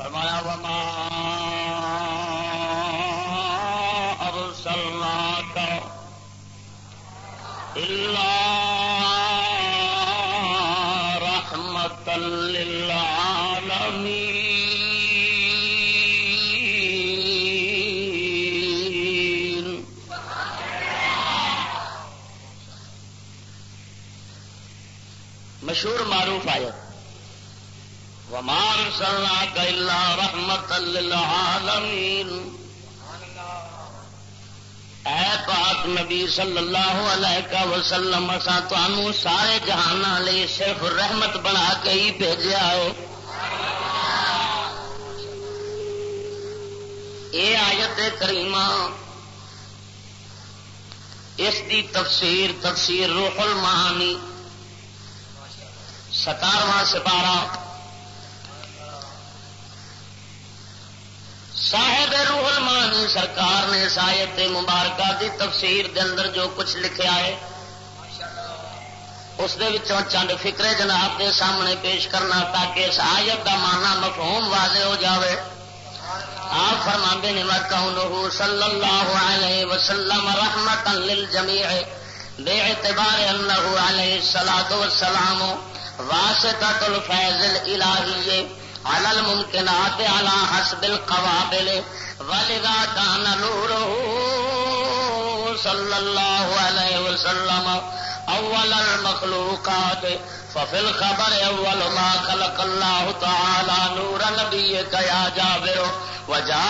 فرمایا وما ارسلناك إلا ومار سلنا کلا رحمت للعالمین۔ اے پاک نبی صلی اللہ علیہ وسلم اسا تانوں سارے جہاناں لئی صرف رحمت بنا کے ہی بھیجیا ہے اے آیت کریمہ، اس دی تفسیر تفسیر روح المعانی ستارواں سپارہ صاحب روح المانی سرکار نے سایت مبارکہ دی تفسیر دے اندر جو کچھ لکھیا ہے، اس دے وچوں چند فکرے جناب کے سامنے پیش کرنا تاکہ اس آیت کا مانا مفہوم واضح ہو جاوے۔ آپ فرما نے وکونہ صلی اللہ علیہ وسلم رحمت للجمیع بے اعتبار انہ علیہ الصلوۃ والسلام واسطۃ الفیض الالہی على الممكنات على حسب القوابل. ولذا كان نوره صلى الله عليه وسلم أول المخلوقات. ففي الخبر أول ما خلق الله تعالى نور نبيك يا جابر. وجاء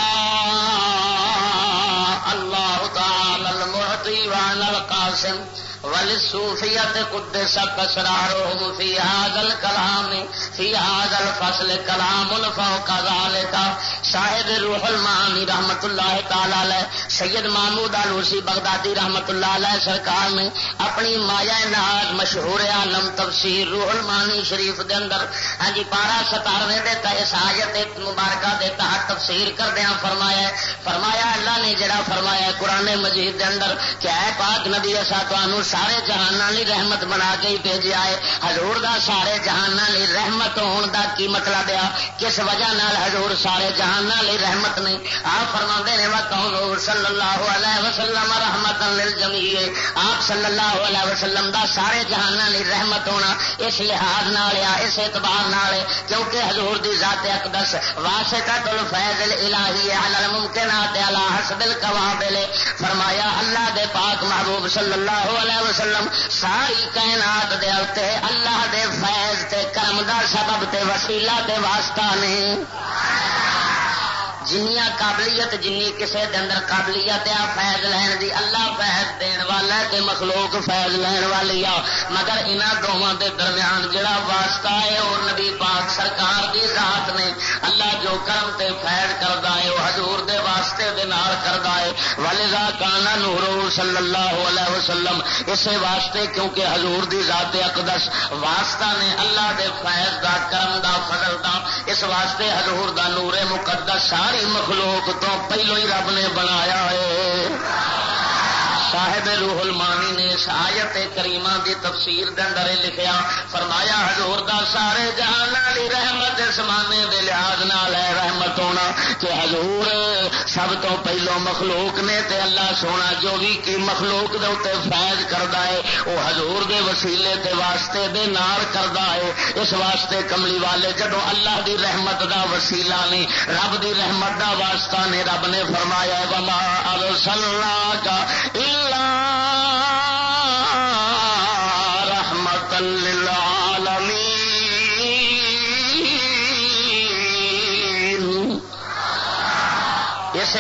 الله تعالى المعطي وعلى القاسم. وللصوفیت قدس اسرارهم في هذا الكلام في هذا الفصل كلام فوق ذلك صاحب روح المعانی رحمت اللہ تعالی علیہ، سید محمود علوسی بغدادی رحمت اللہ علیہ سرکار نے اپنی مایا ناز مشہور عالم تفسیر روح المعانی شریف دے اندر ہاں جی پارا ستارویں دے اس آیت مبارکہ دے تحت تفسیر کردیا فرمایا فرمایا اللہ نے جڑا فرمایا قرآن مجید دے اندر کہ اے پاک نبی اسا تانوں سارے جہان لی رحمت بنا کے ہی بھیجا ہے ہزور دا سارے جہان لی رحمت ہون دا کی مطلب آ کس وجہ نال ہزور سارے جہان لی رحمت نے آپ فرما نے کہوں صلی اللہ علیہ وسلم رحمت للجمیع آپ صلی اللہ علیہ وسلم دا سارے جہان لی رحمت ہونا اس لحاظ نال آ اس اعتبار نال کیونکہ حضور دی ذات اقدس واسطہ الفیض الہی علی الممکنات علی حسب القوابل فرمایا، اللہ دے پاک محبوب صلی اللہ علیہ وسلم، ساری کائنات دے اتنے اللہ دے فیض تے کرم دا سبب تے وسیلہ تے واسطہ نے۔ جنیا قابلیت، جنی کسے دے اندر قابلیت آ فیض لین دی، اللہ فیض دین والا تے مخلوق فیض لین والی آ مگر انہاں دوواں دے درمیان جڑا واسطہ ہے او نبی پاک سرکار دی ذات نے اللہ جو کرم تے فیض کردا ہے او حضور دے واسطے دے نال کردا ہے۔ ولذا کانا نور صلی اللہ علیہ وسلم اسے واسطے کیونکہ حضور دی ذات اقدس واسطہ نے اللہ دے فیض دا، کرم دا، فضل دا، اس واسطے حضور دا نور مقدس ساری مخلوق تو پہلو ہی رب نے بنایا ہے۔ صاحب روح المانی نے آیت کریمہ دی تفسیر دے اندر لکھیا، فرمایا، حضور دا سارے جہان والی رحمت اسمانے دے لحاظ نال ہے، رحمت ہونا کہ حضور سب تو پہلو مخلوق نے تے اللہ سونا جو بھی کی مخلوق دے اتنے فیض کردا ہے وہ حضور دے وسیلے تے واسطے دے نال کردا ہے۔ اس واسطے کملی والے جدو اللہ دی رحمت دا وسیلہ نے رب دی رحمت دا واسطہ نے رب نے فرمایا، وما ارسلنا کا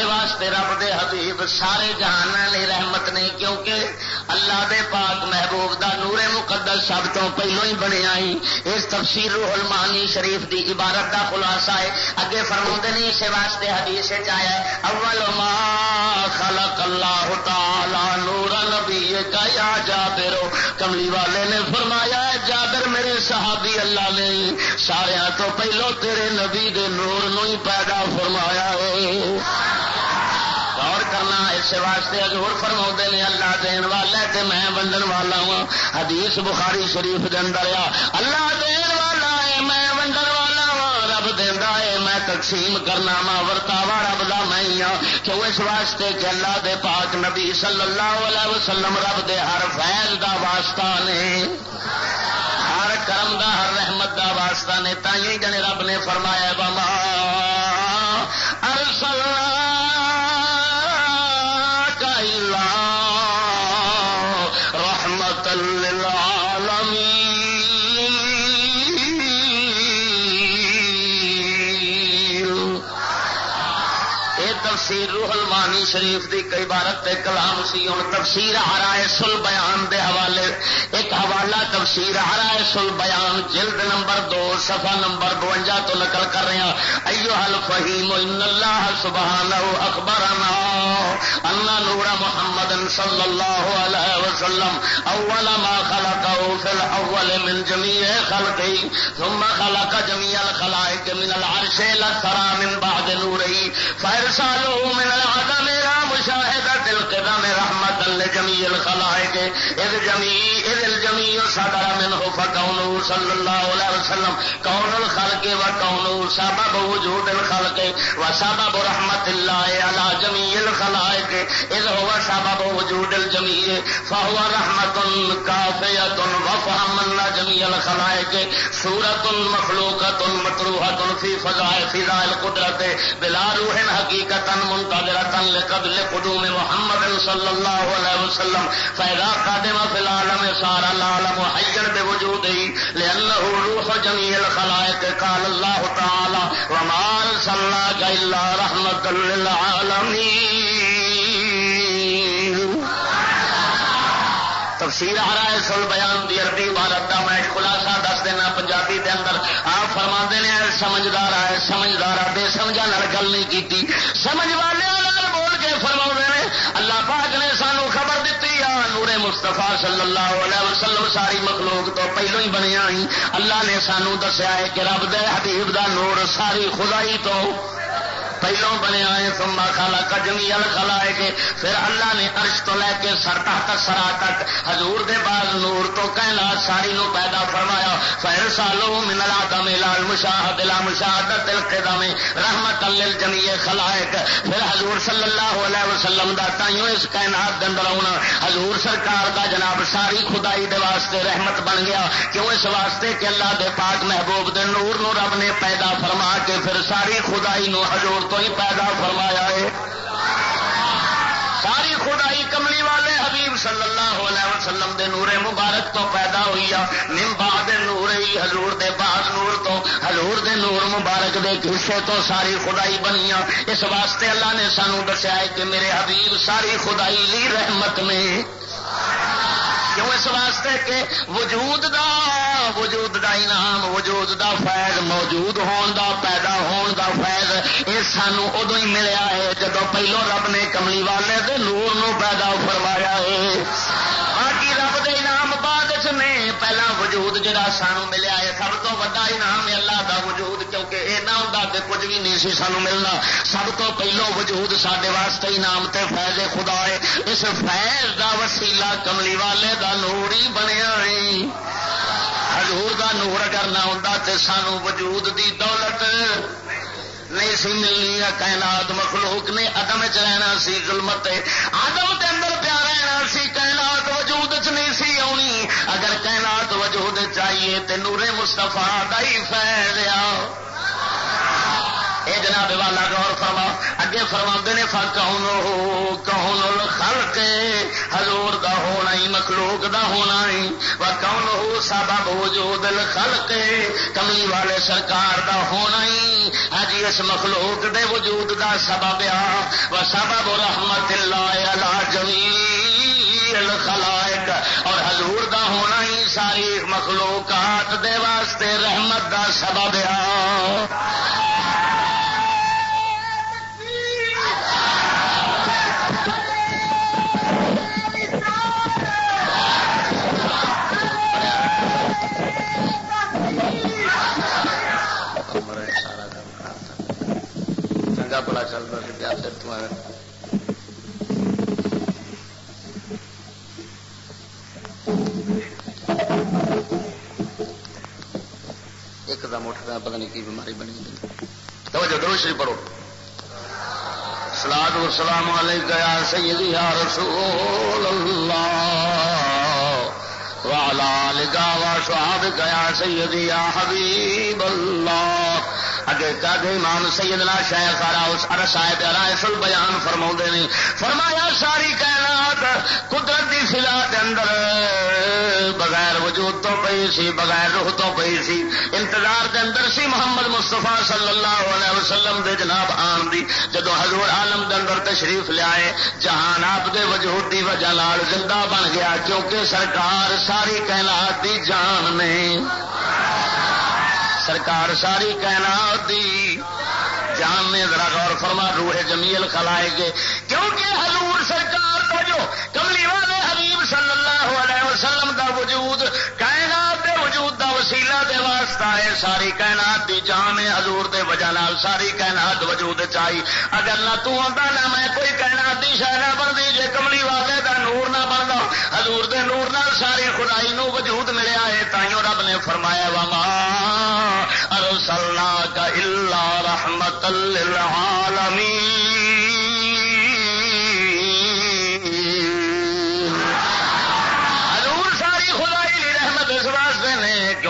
واسطے رب دے حبیب سارے جہان رحمت نے کیونکہ اللہ دے پاک محبوب دا نور مقدس سب تو پہلو ہی بنیا ہی۔ اس تفسیر روح المانی شریف دی عبارت دا خلاصہ ہے۔ اگے فرما نہیں اسے واسطے حدیث آیا اول ما خلق اللہ تعالی نور نبی کا یا جابر۔ کملی والے نے فرمایا ہے جابر میرے صحابی اللہ نے سارا تو پہلو تیرے نبی دے نور نو ہی پیدا فرمایا ہے۔ اس واسطے حضور فرما نے، اللہ دین والا تے میں ونڈن والا ہوں۔ حدیث بخاری شریف دے اندر اللہ دین والا ہے، میں ونڈن والا ہوں۔ رب دینا ہے، میں تقسیم کرنا وا، ورتاوا رب دا میں ہاں۔ کیوں اس واسطے کہ اللہ دے پاک نبی صلی اللہ علیہ وسلم رب دے ہر فیض دا واسطہ نے، ہر کرم دا، ہر رحمت دا واسطہ نے۔ تھی جنے رب نے فرمایا بما ارسل تفسیر روح المانی شریف دی کئی بارت تے کلام سی ہوں تفسیر ہرائے سل بیان دے حوالے، ایک حوالہ تفسیر ہرائے سل بیان جلد نمبر دو، صفحہ نمبر بونجا تو نقل کر رہے ہیں۔ ایو حل فہیم ان اللہ سبحانہ اخبرنا ان نور محمد صلی اللہ علیہ وسلم، اول ما خلقه فی الاول من جمیع خلقی، ثم خلق جمیع الخلائق من العرش لثرا من بعد نوری فارسالو من العدم الصراط شاہد دل الى مشاهدة القدم رحمة لجميع الخلائق اذ جميع اذ الجميع صدر منه فكونه صلى الله عليه وسلم۔ كون الخلق وكونه سبب وجود الخلق؟ وسبب رحمة الله على جميع الخلائق۔ اذ هو سبب وجود الجميع فهو رحمة كافية وفهم جميع الخلائق۔ سورة مخلوقة مطروحة في فضائل فضاء القدرة بلا روح حقيقة منتظرة لقبل قدوم محمد صلى الله عليه وسلم فإذا قدم في العالم صار العالم حيا بوجوده لأنه روح جميع الخلائق، قال الله تعالى وما أرسلناك إلا رحمة للعالمين تفسیر آ رہا ہے سل بیان دی عربی عبارت کا میں خلاصہ دس دینا پنجابی دے اندر۔ آپ فرما نے سمجھدار ہے سمجھدار بے سمجھا گل نہیں کی سمجھ والے مستفا صلی اللہ علیہ وسلم ساری مخلوق تو پہلو ہی بنیا اللہ نے سانو دسیا ہے کہ رب دے حبیب دا نور ساری خدائی تو پہلو بنیا ہے سما خالا کجمی ال خلا ہے پھر اللہ نے ارش تو لے کے سر تک سرا تک حضور دے بعد نور تو کہنا ساری نو پیدا فرمایا پھر سالو منلا دم لال مشاہ دلا مشاہد دل کے رحمت اللہ خلائق پھر حضور صلی اللہ علیہ وسلم دا تائیوں اس کائنات دے اندر آنا حضور سرکار دا جناب ساری خدائی دے واسطے رحمت بن گیا، کیوں اس واسطے کہ اللہ دے پاک محبوب دے نور نو رب نے پیدا فرما کے پھر ساری خدائی نو حضور تو ہی پیدا فرمایا ہے۔ ساری خدائی کملی والے حبیب صلی اللہ علیہ وسلم دے نورے مبارک تو پیدا ہوئی نمبا دے نور ہی ہزور دے بعد نور تو ہزور دے نور مبارک دے حصے تو ساری خدائی بنی اس واسطے اللہ نے سانو دسیا ہے کہ میرے حبیب ساری خدائی لی رحمت میں۔ کیوں اس واسطے کہ وجود دا وجود دا انعام، وجود دا فیض موجود ہون دا، پیدا ہون دا فیض، یہ سانو ادو ہی ملیا ہے۔ جب پہلو رب نے کملی والے دے نور نو پیدا فرمایا ہے۔ پہلا وجود جڑا سانو ملیا ہے سب تو وا انعام ہے اللہ دا وجود کیونکہ یہ نہ ہوں کچھ بھی نہیں سی سانو ملنا سب تو پہلو وجود سڈے واسطے انعام تے فیض خدا ہے اس فیض دا وسیلہ کملی والے دا نور ہی بنیا ہے حضور دا نور اگر نہ ہوں تو سانو وجود دی دولت نہیں سی ملنی کائنات مخلوق نے ادم چ رہنا سی، ظلمت آدم کے اندر پیا رہنا سی، کائنات وجود چ نہیں سی آنی۔ اگر کائنات وجود چاہیے تو نورے مستفا دئی فیض آ اے جناب والا غور فرما۔ اگے فرما نے، فا کون کون خلق حضور دا ہونا ہی، مخلوق دا ہونا ہی۔ و کون ہو سبب وجود الخلق؟ کملی والے سرکار دا ہونا ہی۔ ہاں جی، اس مخلوق دے وجود دا سبب آ و سبب رحمت اللہ علی جمیع الخلائق۔ اور حضور دا ہونا ہی ساری مخلوقات دے واسطے رحمت دا سبب آ ہے ایک دم اٹھ رہا پتا نہیں کی بیماری بنی گئی توجہ دروشری پڑھو۔ سلاد سلام یا سیدی یا رسول اللہ۔ وعلى آلك وصحابك يا سيدي يا حبيب الله. اللہ اگے کدے امام سیدنا شیخ اس ارس صاحب رائس بیان فرما نے، فرمایا ساری کائنات قدرت دی فضا دے اندر وجود تو پئی سی، بغیر روح تو پئی سی۔ انتظار دے اندر سی محمد مستفا صلی اللہ علیہ وسلم دے جناب آن دی جدو حضور عالم دے اندر تشریف لیا جہان آپ دے وجود دی وجہ لال زندہ بن گیا، کیونکہ سرکار ساری کائنات دی جان نے۔ سرکار ساری کائنات دی جان نے۔ ذرا غور فرما، روح جمیل کھلائے گے کیونکہ وجود، کائنات دے وجود دا وسیلہ دے واسطہ ہے ساری کائنات دی جان ہے، حضور دے وجہ نال ساری کائنات وجود چاہی۔ اگر نہ تو آتا نہ میں کوئی کائنات دی شہ نہ بن جے کملی والے دا نور نہ بنتا حضور دے نور نال ساری خدائی نو وجود ملیا ہے، تائیوں رب نے فرمایا، وما ارسلنا کا الا رحمت للعالمین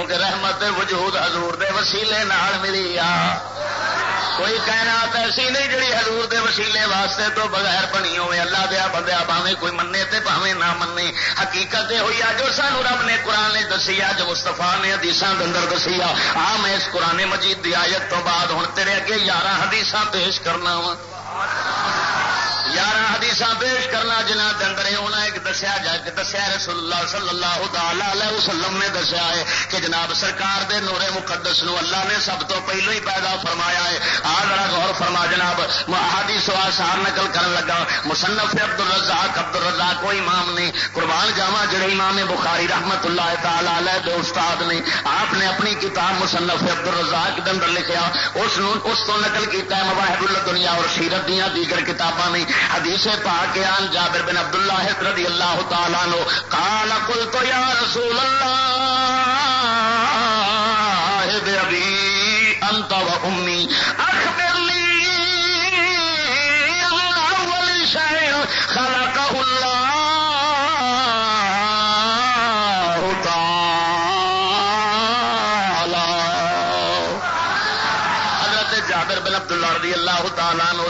کیونکہ رحمت وجود حضور دے وسیلے نال ملی آ۔ کوئی کائنات ایسی نہیں جڑی حضور دے وسیلے واسطے تو بغیر بنی ہوئے۔ اللہ دیا بندیا پاوے کوئی منے تے پاوے نہ منے حقیقت ہوئی آ جو سانو رب نے قرآن نے دسی آ جو مستفا نے حدیث اندر دسی آ۔ میں اس قرآن مجید دی آیت تو بعد ہوں تیرے اگے یارہ حدیث پیش کرنا وا۔ یارہ حدیث پیش کرنا جنہ اندر انہیں ایک دسیا جائے دسیا رسول اللہ صلی اللہ تعالی وسلم نے دسیا ہے کہ جناب سرکار دے نورے مقدس نو اللہ نے سب تو پہلو ہی پیدا فرمایا ہے۔ آ ذرا غور فرما جناب حدیث سار نقل کرن لگا۔ مصنف عبد الرزاق عبد الرزاق کو امام نے قربان جاوا جڑے امام بخاری رحمت اللہ تعالی علیہ دے استاد نے، آپ نے اپنی کتاب مصنف عبد الرزاق دے اندر لکھیا۔ اس اس تو نقل کیتا ہے مواہب الدنیا اور سیرت دیاں دیگر کتاباں نے۔ حدیث پاک آن جابر بن عبداللہ رضی اللہ تعالیٰ نو کالا کل تو یا رسول اللہ بے ابھی انت و امی اخبر لی اول شيء خلقه الله تعالى حضرت جابر بن عبد اللہ رضی اللہ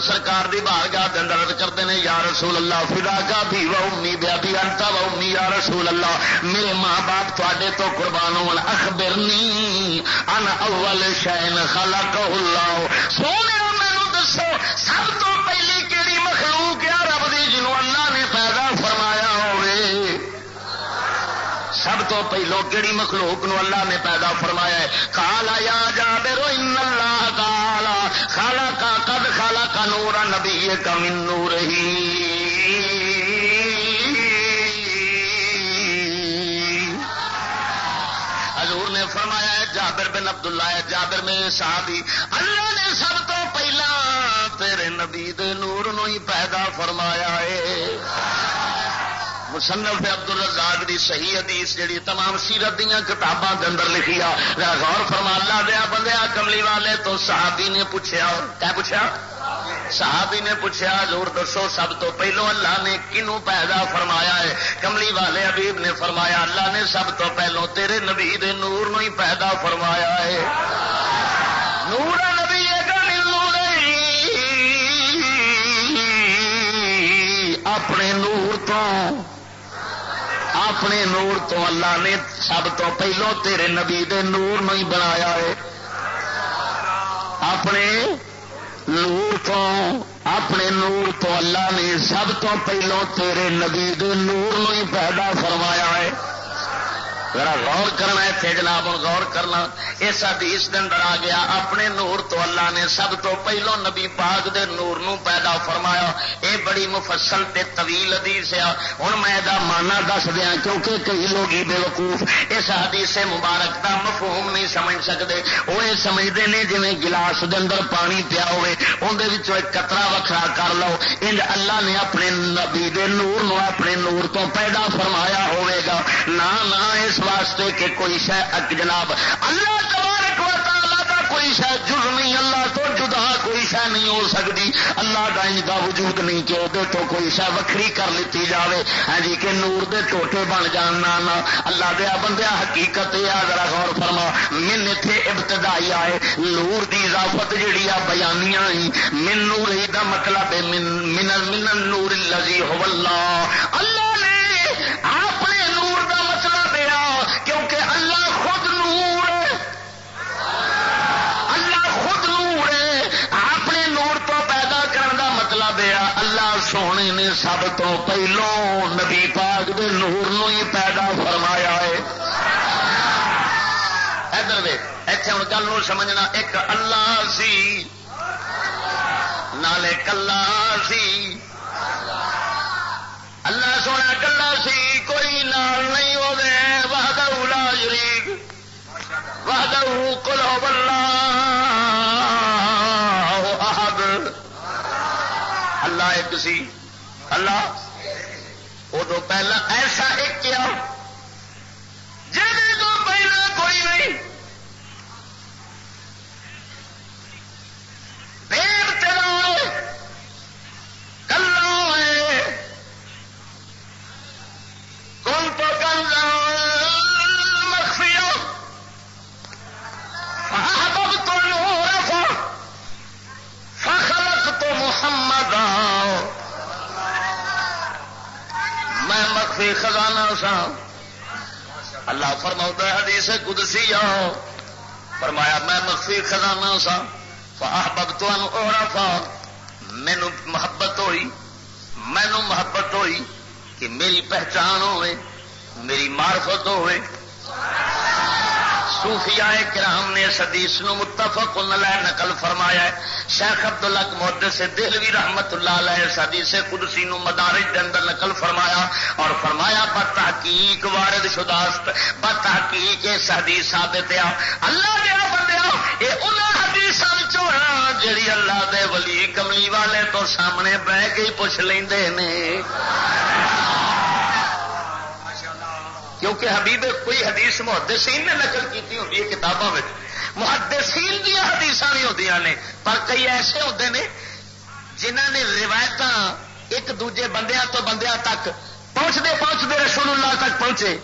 تعالیٰ سرکار دی بارگاہ دے اندر عرض کرتے ہیں، یا رسول اللہ، فدا کا بھی و امی بیا بھی، انتا و امی، یا رسول اللہ، میرے ماں باپ تواڈے تو قربان ہون، اخبرنی ان اول شین خلقہ اللہ۔ سونے تو پہلو کہڑی مخلوق نو اللہ نے پیدا فرمایا ہے؟ کالا یا جا بے ان اللہ کالا خالا کا قد خالا کا نور نبی کا من نور ہی فرمایا ہے، جابر بن عبداللہ ہے جابر میں صحابی، اللہ نے سب تو پہلا تیرے نبی دے نور نو ہی پیدا فرمایا ہے۔ مصنف عبد الرزاق دی صحیح حدیث جڑی تمام سیرت دیا کتاباں کے اندر لکھی آ غور فرما، اللہ دیا بندیا کملی والے تو صحابی نے پوچھا کیا پوچھا صحابی نے پوچھا زور دسو، سب تو پہلو اللہ نے کنو پیدا فرمایا ہے؟ کملی والے حبیب نے فرمایا، اللہ نے سب تو پہلو تیرے نبی دے نور نو ہی پیدا فرمایا ہے۔ نور اپنے نور تو اللہ نے سب تو پہلو تیرے نبی دے نور نو ہی بنایا ہے۔ اپنے نور تو، اپنے نور تو اللہ نے سب تو پہلو تیرے نبی دے نور نو ہی پیدا فرمایا ہے۔ ذرا غور کرنا اتنے جناب غور کرنا۔ اس حدیث دے اندر آ گیا، اپنے نور تو اللہ نے سب تو پہلو نبی پاک دے نور نو پیدا فرمایا۔ اے بڑی مفصل تے طویل حدیث ہے۔ ہوں میں دا مانا دس دیا کیونکہ کئی لوگ بے وقوف۔ اس حدیث مبارک دا مفہوم نہیں سمجھ سکتے وہ یہ سمجھتے ہیں جی گلاس دے اندر پانی پیا ہوئے اندر ایک قطرہ وکھرا کر لو۔ انج اللہ نے اپنے نبی دے نور نو اپنے نور تو پیدا فرمایا ہوئے گا۔ نہ اس واسطے کہ کوئی شہ جناب، اللہ تبارک و تعالی کا کوئی شہ جز نہیں، اللہ تو جدا کوئی شہ نہیں ہو سکتی، اللہ کا ان کا وجود نہیں کہ وہ تو کوئی شہ وکری کر لیتی جائے ہاں جی کہ نور دے ٹوٹے بن جان، نہ اللہ دیا بندیا، حقیقت یہ ذرا غور فرما۔ من اتنے ابتدائی آئے، نور دی اضافت جیڑی آ بیانیاں ہی من نور ہی دا مطلب ہے، من من من نور الذی هو اللہ۔ اللہ نے سونے نے سب تو پہلو نبی پاک دے نور نو ہی پیدا فرمایا ہے۔ ادھر اتنے ہوں گل سمجھنا ایک اللہ سی نالے کلا سی۔ اللہ سونا کلا سی، کوئی نال نہیں ہوگی وحدہ لا شریک۔ وحدہ کلو بلا اللہ ایک سی۔ اللہ۔ ادو پہلا ایسا ایک کیا۔ جی تو پہلا کوئی نہیں۔ میں مخفی خزانہ سا اللہ فرما حدیث قدسی آؤ۔ فرمایا میں مخفی خزانہ سا فاحبب تو مینو محبت ہوئی۔ مینو محبت ہوئی کہ میری پہچان ہوئے میری معرفت ہوئے صوفیاء کرام نے اس حدیث نو متفق علیہ نقل فرمایا ہے۔ شیخ عبد محدث سے دلوی رحمت اللہ علیہ اس حدیث قدسی نو مدارج دے اندر نقل فرمایا اور فرمایا، بتحقیق وارد شداست، بتحقیق اس حدیث ثابت ہے۔ اللہ دیا بندیا اے انہاں حدیثاں وچوں ہاں جڑی اللہ دے ولی کملی والے تو سامنے بہ کے پوچھ لیندے نے۔ کیونکہ حبیب کوئی حدیث محدثین نے نقل کی ہوتی ہے کتابوں میں محدثین دیا حدیث بھی ہوتی نے، پر کئی ایسے ہوتے ہیں جنہ نے روایت ایک دوجے بندیا تو بندیا تک پہنچتے پہنچتے رسول اللہ تک پہنچے۔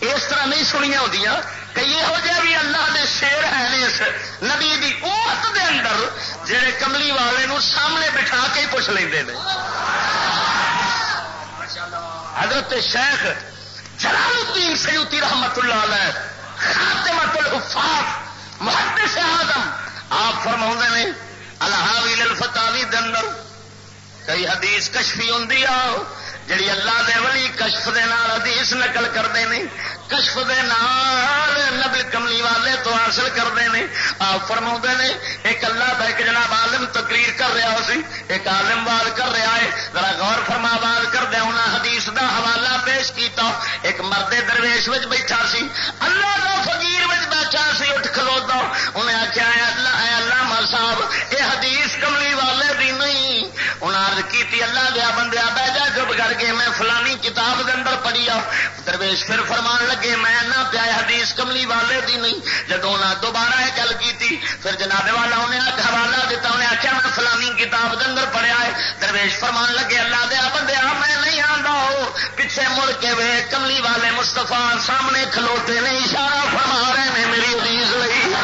اس طرح نہیں سنیا ہوتی کئی یہو جہ بھی اللہ نے شیر ہے اس نبی کی اوت دے اندر جہے کملی والے نو سامنے بٹھا کے ہی پوچھ لیں حضرت شیخ جلال الدین سیوتی رحمت اللہ علیہ خاتمت الحفاظ، محدث آدم آپ فرما نے الحاوی الفتاوی دندر کئی حدیث کشفی ہوں جڑی اللہ دے ولی کشف دے نال حدیث نقل کرتے ہیں کشف دے نال نبی کملی والے تو حاصل کرتے ہیں آپ فرما نے، ایک اللہ کا ایک جناب عالم تقریر کر رہا سی، ایک عالم بات کر رہا ہے۔ ذرا غور فرما بات کر دیا انہیں حدیث دا حوالہ پیش کیتا۔ ایک مرد درویش وچ بیٹھا سی، اللہ کا فقیر وچ بیٹھا سی، اٹھ کھلوتا۔ انہیں آخیا اللہ، اے اللہ صاحب یہ حدیث کملی عرض کی اللہ دیا بندیا، بہ جا چپ کر کے میں فلانی کتاب کے اندر پڑھی آ۔ درویش پھر فرمان لگے، میں نہ پیا حدیث کملی والے دی نہیں۔ جب انہیں دوبارہ یہ گل کی پھر جناب والا انہیں حوالہ دیتا انہیں آخیا میں فلانی کتاب کے اندر پڑھیا ہے۔ درویش فرمان لگے، اللہ دیا بندے میں نہیں آتا ہو۔ پیچھے مڑ کے وے کملی والے مستفا سامنے کھلوتے نے اشارہ فرما رہے ہیں، میری عزیز لئی۔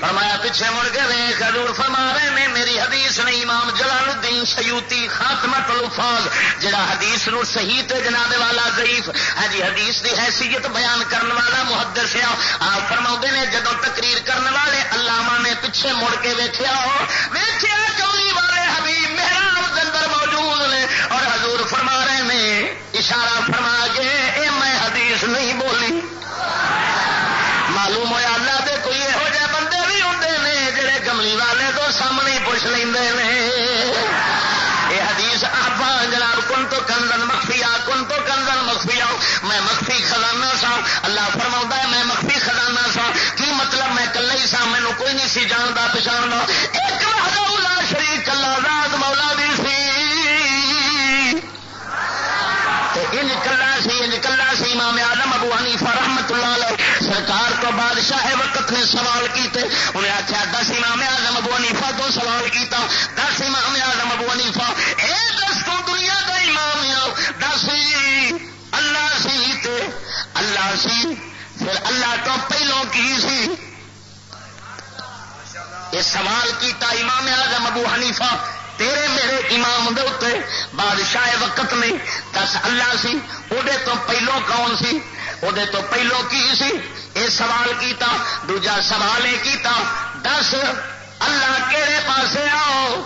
پیچھے مڑ کے ویخ حضور فرما رہے نے میری حدیث نے امام جلال الدین سیوتی خاتمت الفاظ، جڑا حدیث نو صحیح تے جناب والا ضعیف ہاں جی حدیث دی حیثیت بیان کرنے والا محدث ہے۔ آپ فرما نے جدو تقریر کرنے والے علامہ نے پیچھے مڑ کے ویخیا ویخیا چولی والے حبیب میرا اندر موجود نے۔ اور حضور فرما رہے نے اشارہ فرما کے، اے میں حدیث نہیں بولی۔ معلوم ہوا اللہ کوئی یہو جہ بندے بھی ہوں نے جڑے کملی والے تو سامنے پوچھ لیں یہ حدیث آپ جناب کن تو کنزن مخفی آ کن تو کنزن مخفی آؤ میں مخفی خزانہ سا اللہ فرما ہے میں مخفی خزانہ سا کی مطلب میں کل ہی سا مینو کوئی نہیں سی جانتا پچھاڑنا ایک شریف کلا رات مولا بھی سی کلا سی انج کلا سی امام آدم ابو حنیفہ سرکار تو بادشاہ وقت نے سوال کیتے۔ انہیں آخیا دس امام آدم ابو حنیفہ تو سوال کیتا۔ دس امام آدم ابو حنیفہ، اے دس تو دنیا کا امام دس اللہ سی تے اللہ سی۔ پھر اللہ تو پہلوں کی سی؟ یہ سوال کیتا امام آدم ابو حنیفہ، تیرے میرے امام دے بادشاہ وقت نے دس اللہ سی وہ تو پہلو کون سی؟ وہ تو پہلو کی سی یہ سوال کیتا دوجا سوال یہ کیتا دس اللہ کہڑے پاسے آؤ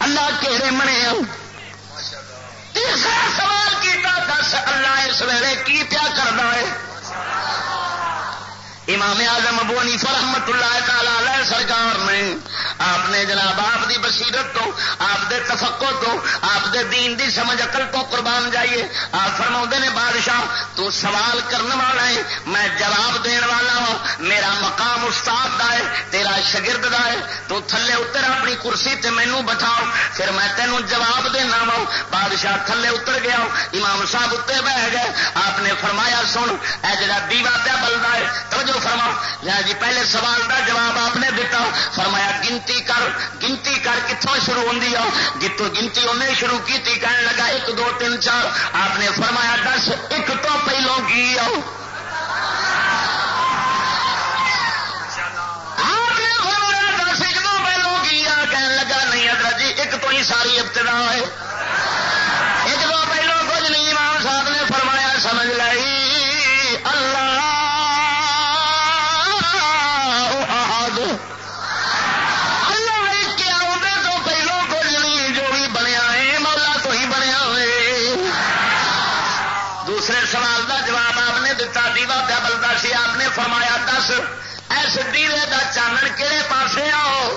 اللہ کہڑے منے آؤ تیسرا سوال کیتا دس اللہ اس ویلے کی پیا کرنا ہے امام اعظم ابو حنیفہ رحمت اللہ تعالی علیہ سرکار نے آپ نے جناب آپ دی بصیرت تو، آپ دے تفقو تو، آپ دے دین دی سمجھ اقل تو قربان جائیے۔ آپ فرما نے، بادشاہ، تو سوال کرنے والا ہے، میں جواب دین والا ہوں میرا مقام استاد دا ہے، تیرا شگرد دا ہے۔ تو تھلے اتر اپنی کرسی تے مینو بٹھاؤ، پھر میں تینوں جواب دینا وا۔ بادشاہ تھلے اتر گیا ہاں، امام صاحب اتنے بہ گئے۔ آپ نے فرمایا، سن، اے جڑا دیوا پیا بلدا ہے، توجہ فرما۔ جی پہلے سوال دا جواب آپ نے دیتا فرمایا، گنتی کر گنتی کر کتوں شروع ہوتی آ جتوں گنتی انہیں شروع کی کہنے لگا، ایک، دو، تین، چار۔ آپ نے فرمایا، دس، ایک تو پہلو کی آؤ لگا، نہیں جی ایک تو ہی ساری ابتدا ہے۔ ایک دو پہلو کچھ نہیں، امام صاحب نے فرمایا، سمجھ لائی دس ایس دیوے دا چانن کہڑے پاسے آؤ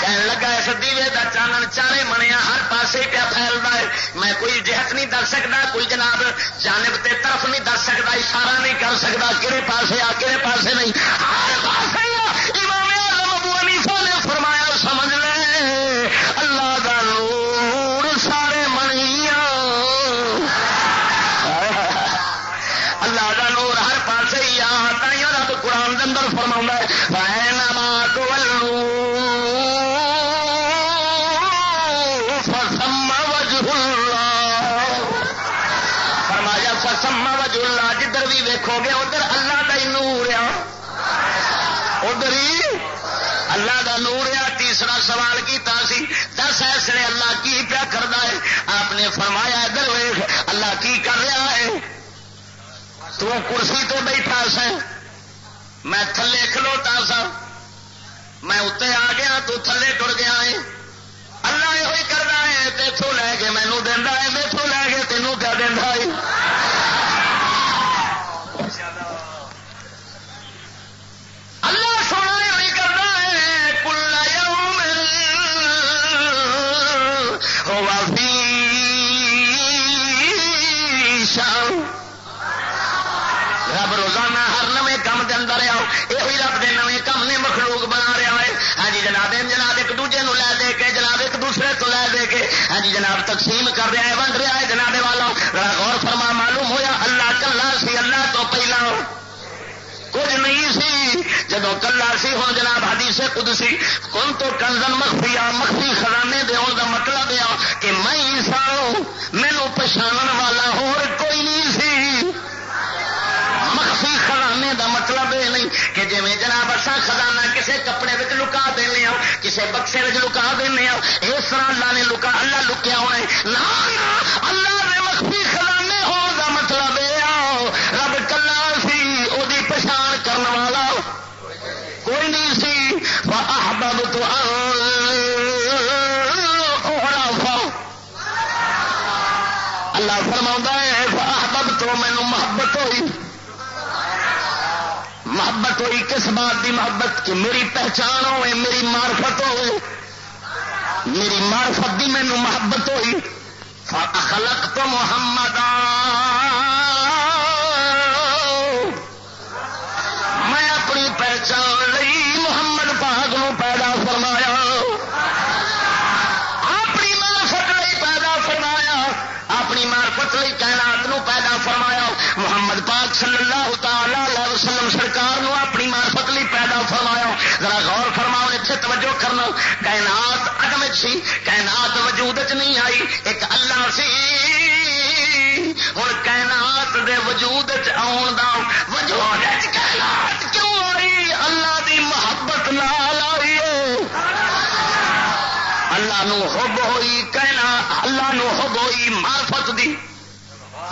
کہنے لگا اس دیوے دا چانن چارے منیا ہر پاسے پیا پھیلتا ہے۔ میں کوئی جہت نہیں دس سکتا کوئی جناب جانب تے طرف نہیں دس سکتا اشارہ نہیں کر سکتا کہڑے پاسے آ کہڑے پاسے نہیں۔ ہر پاسے امام ابو حنیفہ نے فرمایا فرما ہے نما فرمایا، فسم وجہ اللہ، جدھر بھی ویکو گے، ادھر اللہ کا ہی نور آ ادھر ہی اللہ دا نور آ تیسرا سوال کیتا سی، دس ایسے اللہ کی پیا کرتا ہے؟ آپ نے فرمایا، ادھر ویخ اللہ کی کر رہا ہے؟ تو کرسی تو بیٹھا سا میں تھلے کھلوتا سا۔ میں اتنے آ گیا، تو تھلے ٹر گیا ہے۔ اللہ یہ کرنا ہے تیتوں لے کے مینو دینا ہے میتھوں لے کے تینوں کیا دینا ہے۔ اللہ سونا یہ کرنا ہے، کل یوم ہوا کام یہ رب کے نویں کام نے مخلوق بنا رہا ہے۔ ہاں جی جناب جناب ایک دوجے نو لے دے کے، جناب ایک دوسرے تو لے دے کے۔ ہاں جی جناب، تقسیم کر رہا ہے، ونڈ رہا ہے جناب والا غور فرما، معلوم ہویا اللہ کلا سی، اللہ تو پہلا کچھ نہیں سی۔ جب کلا سی، ہوں جناب حدیث قدسی۔ کون تو کنزن مخفی آ، مخفی خزانے دے کا مطلب آ کہ میں سا مینو پچھان والا ہور کوئی نہیں سی۔ خزانے دا مطلب یہ نہیں کہ جی جناب اصا خزانہ کسے کپڑے میں لکا دینا ہاں، کسے بکسے میں لکا دینا ہاں، اس طرح اللہ نے لکا، اللہ لکیا ہونا نہ، اللہ نے مخفی محبت ہوئی کس بات کی محبت کہ میری پہچان ہوئے، میری مارفت ہوئے۔ میری مارفت کی مینو محبت ہوئی۔ خلق تو محمد میں اپنی پہچان لی محمد پاک نو پیدا فرمایا۔ اپنی مارفت لی لی کائنات نو پیدا فرمایا۔ محمد پاک صلی اللہ تعالی علیہ وسلم سرکار نو اپنی مارفت لی پیدا فرمایا ذرا غور فرماؤ اتنے توجہ کرنا کائنات عدم سی کائنات وجود چ نہیں آئی ایک اللہ سی ہوں کائنات دے وجود آن دا وجود کائنات کیوں آئی اللہ دی محبت نال آئی اللہ نو حب ہوئی کہنا اللہ نو حب ہوئی مارفت دی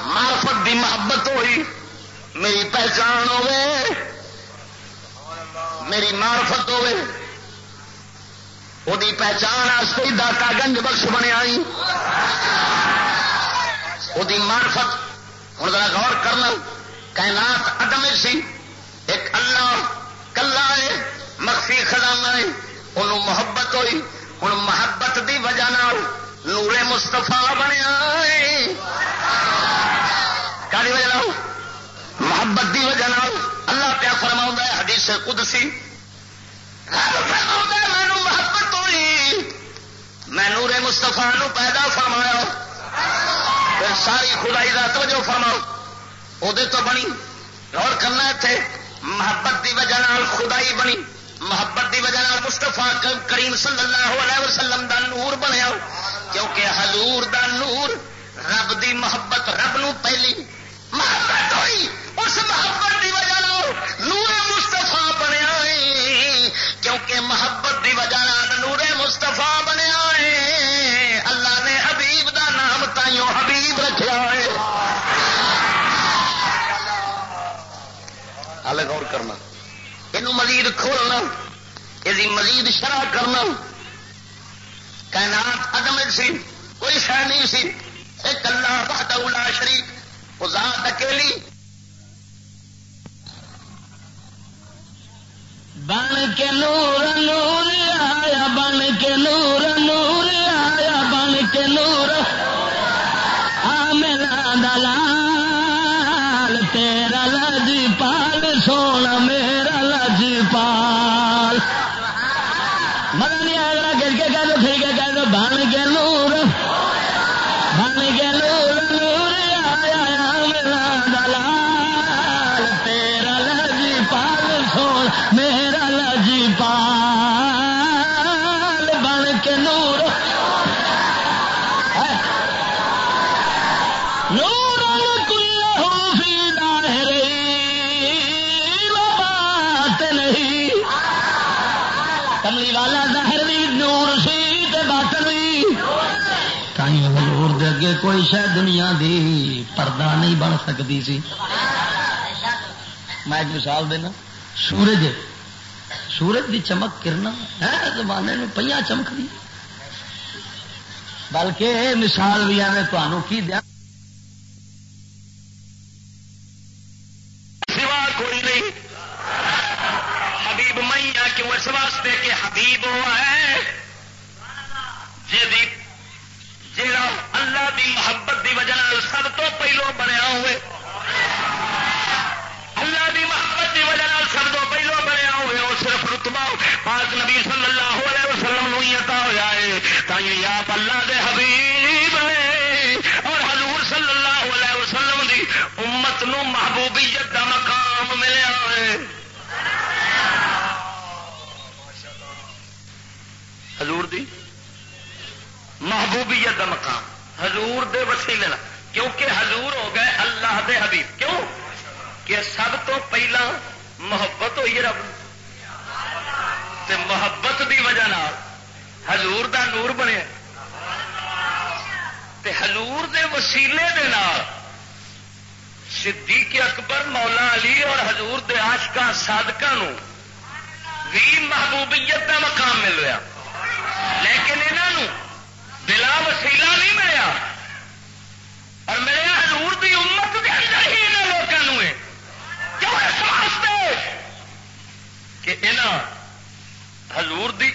مارفت دی محبت ہوئی۔ میری پہچان ہوے میری مارفت ہوے وہ پہچان داتا گنج بخش بنیا وہ مارفت ہوں ذرا غور کرنا کائنات عدم سی۔ ایک اللہ کلا ہے، مخفی خزانہ ہے۔ انہوں محبت ہوئی۔ ہوں محبت دی وجہ نور مستفا بنیا کالی وجہ محبت دی وجہ اللہ پیا فرما ہے، حدیث قدسی۔ مینو محبت ہوئی میں نور مستفا پیدا فرمایا۔ پھر ساری خدائی کا توجہ فرماؤ۔ وہ تو بنی۔ غور کرنا اتنے محبت دی وجہ خدائی بنی۔ محبت دی وجہ مستفا کریم صلی اللہ علیہ وسلم دا نور بنیا۔ کیونکہ حضور دا نور رب دی محبت، رب نو پہلی محبت ہوئی۔ اس محبت دی وجہ نور مستفا بنیا کیونکہ محبت دی وجہ نور مستفا بنیا اللہ نے حبیب دا نام تائیوں حبیب رکھا ہے۔ غور کرنا۔ یہ مزید کھولنا۔ یہ مزید شرح کرنا۔ کائنات عدم سی، کوئی شہ نہیں سی۔ ایک اللہ بہت شریف وہ ذات اکیلی۔ بن کے نور نور آیا بن کے نور نور آیا بن کے نور۔ آ میرا دلال بن گیا نور، بن گیا نور نور آیا میرا دلال تیرا لگی پال سول، میرا لگی پال بن کے نور. نہیں. کملی والا اگے کوئی شہ دنیا دی پردہ نہیں بن سکتی سی۔ میں ایک مثال دینا۔ سورج سورج دی چمک کرنا ہے، زمانے میں پہ چمک دی بلکہ مثال بھی ہے تمہوں کی دیا۔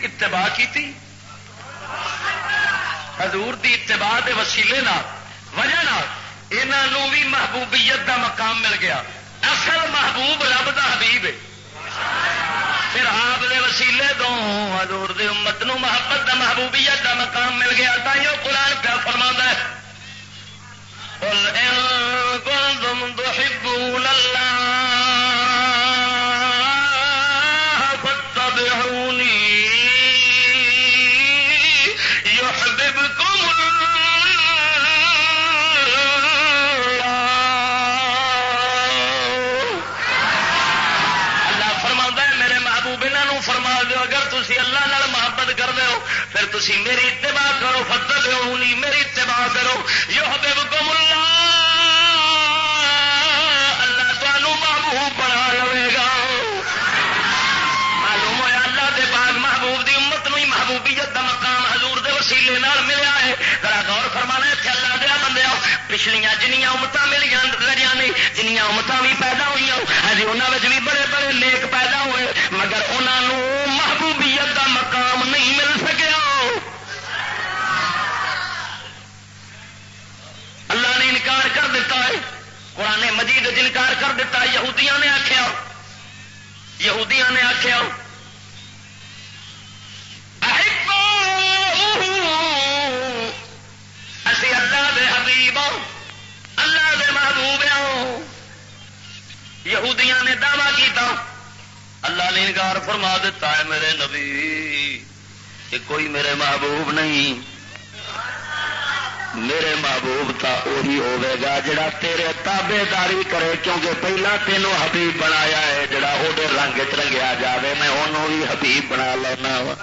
اتباع کی حضور دی اتباع دے وسیلے نہ وجہ نال انہوں بھی محبوبیت دا مقام مل گیا۔ اصل محبوب رب دا حبیب ہے۔ پھر آپ دے وسیلے دو حضور دی امت نو محبت دا محبوبیت دا مقام مل گیا، تائیوں قرآن پہ فرما ہے۔ قل ان کنتم تحبون اللہ تھی میری اتباع کرو فتح نہیں میری اتباع کرو یہ بے بکم اللہ تمہوں محبوب بنا لے گا۔ معلوم ہوا اللہ دے بعد محبوب دی امت میں محبوبیت کا مقام حضور دے وسیلے ملیا ہے۔ ذرا غور فرمانا اتنے اللہ دیا بندے پچھلیاں جنیاں امت ملیاں لڑیاں نہیں، جنیاں امت بھی پیدا ہوئی ہاں جی انہوں بھی بڑے بڑے نیک پیدا ہوئے، مگر انہوں محبوبیت کا مقام نہیں مل سکیا اللہ نے انکار کر دیتا ہے قرآن مجید انکار کر دیتا، یہودیاں نے آخیا یہودیاں نے آخیا اسی اللہ دے حبیب اللہ دے محبوب یہودیاں نے دعوی کیتا، اللہ نے انکار فرما دیتا ہے، میرے نبی، کہ کوئی میرے محبوب نہیں۔ میرے محبوب تا وہی ہوے گا جڑا تیرے تابے داری کرے، کیونکہ پہلا تینوں حبیب بنایا ہے، جڑا وہ رنگ چ رنگیا جائے میں انہوں بھی حبیب بنا لینا وا۔